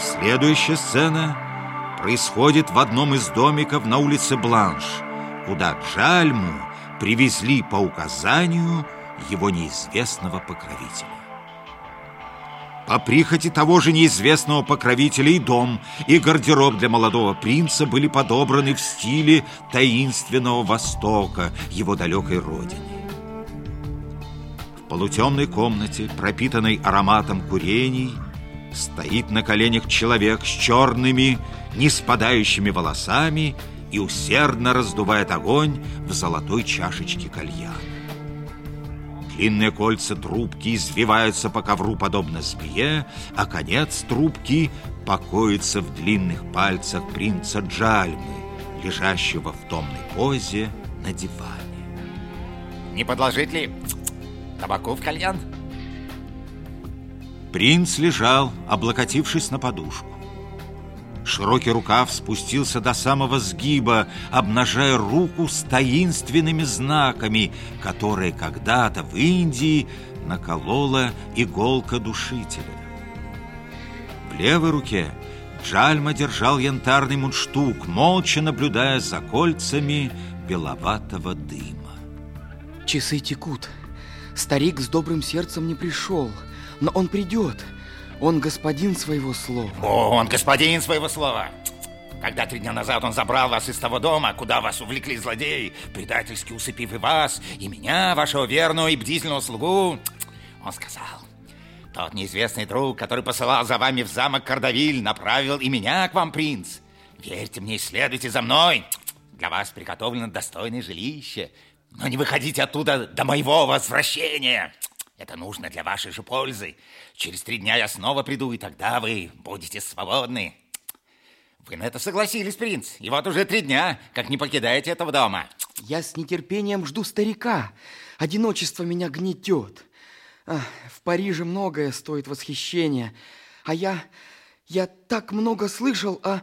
Следующая сцена происходит в одном из домиков на улице Бланш, куда Джальму привезли по указанию его неизвестного покровителя. По прихоти того же неизвестного покровителя и дом, и гардероб для молодого принца были подобраны в стиле таинственного Востока, его далекой родины. В полутемной комнате, пропитанной ароматом курений, стоит на коленях человек с черными, не спадающими волосами и усердно раздувает огонь в золотой чашечке кальяна. Длинные кольца трубки извиваются по ковру, подобно змее, а конец трубки покоится в длинных пальцах принца Джальмы, лежащего в томной позе на диване. Не подложить ли табаку в кальян? Принц лежал, облокотившись на подушку. Широкий рукав спустился до самого сгиба, обнажая руку с таинственными знаками, которые когда-то в Индии наколола иголка душителя. В левой руке Джальма держал янтарный мундштук, молча наблюдая за кольцами беловатого дыма. Часы текут. Старик с добрым сердцем не пришел, но он придет. Он господин своего слова. О, он господин своего слова. Когда три дня назад он забрал вас из того дома, куда вас увлекли злодеи, предательски усыпив и вас, и меня, вашего верного и бдительного слугу, он сказал, тот неизвестный друг, который посылал за вами в замок Кардавиль, направил и меня к вам, принц. Верьте мне и следуйте за мной. Для вас приготовлено достойное жилище, но не выходите оттуда до моего возвращения. Это нужно для вашей же пользы. Через три дня я снова приду, и тогда вы будете свободны. Вы на это согласились, принц. И вот уже три дня, как не покидаете этого дома. Я с нетерпением жду старика. Одиночество меня гнетет. В Париже многое стоит восхищения. А я... Я так много слышал о